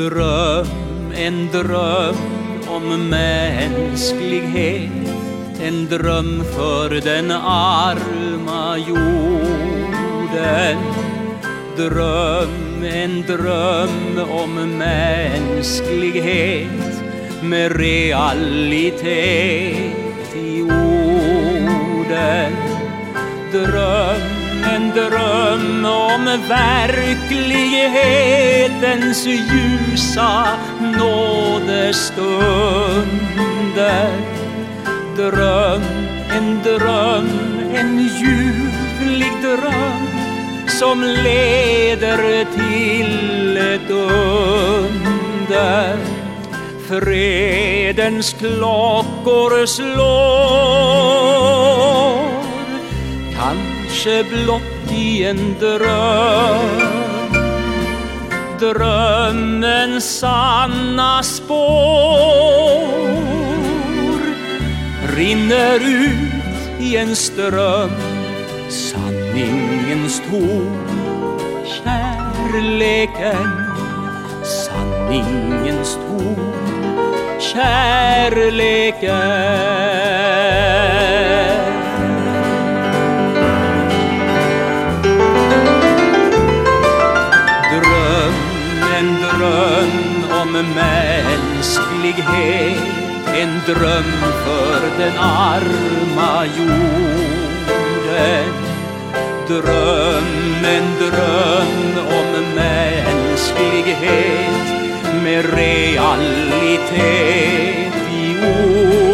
Dröm, en dröm om mänsklighet En dröm för den arma jorden. Dröm, en dröm om mänsklighet med realitet. Om verklighetens ljusa nådestunder. Dröm, en dröm, en ljuvlig dröm som leder till ett under. Fredens klockor slår Kanske blott i en dröm. Drömmens sanna spår Rinner ut i en ström. Sanningens ton Kärleken. Sanningens ton Kärleken. Mänsklighet En dröm för den arma jorden. Dröm, en dröm om mänsklighet med realitet i ord.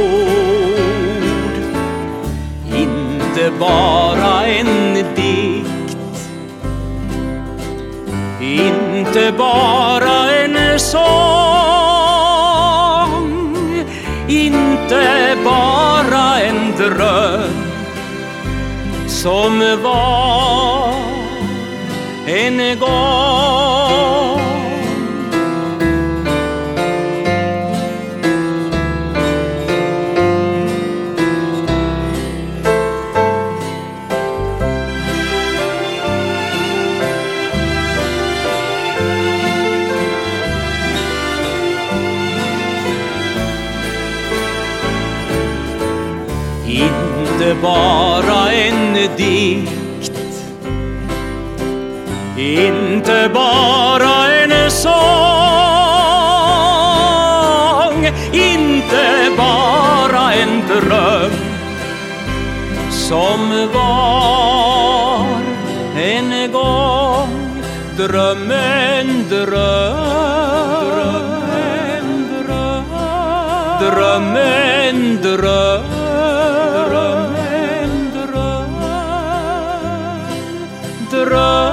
Inte bara en Inte bara en sång Inte bara en dröm som var en gång. Inte bara en dikt. Inte bara en sång Inte bara en dröm Som var en gång Drömmen, dröm Drömmen, dröm Road.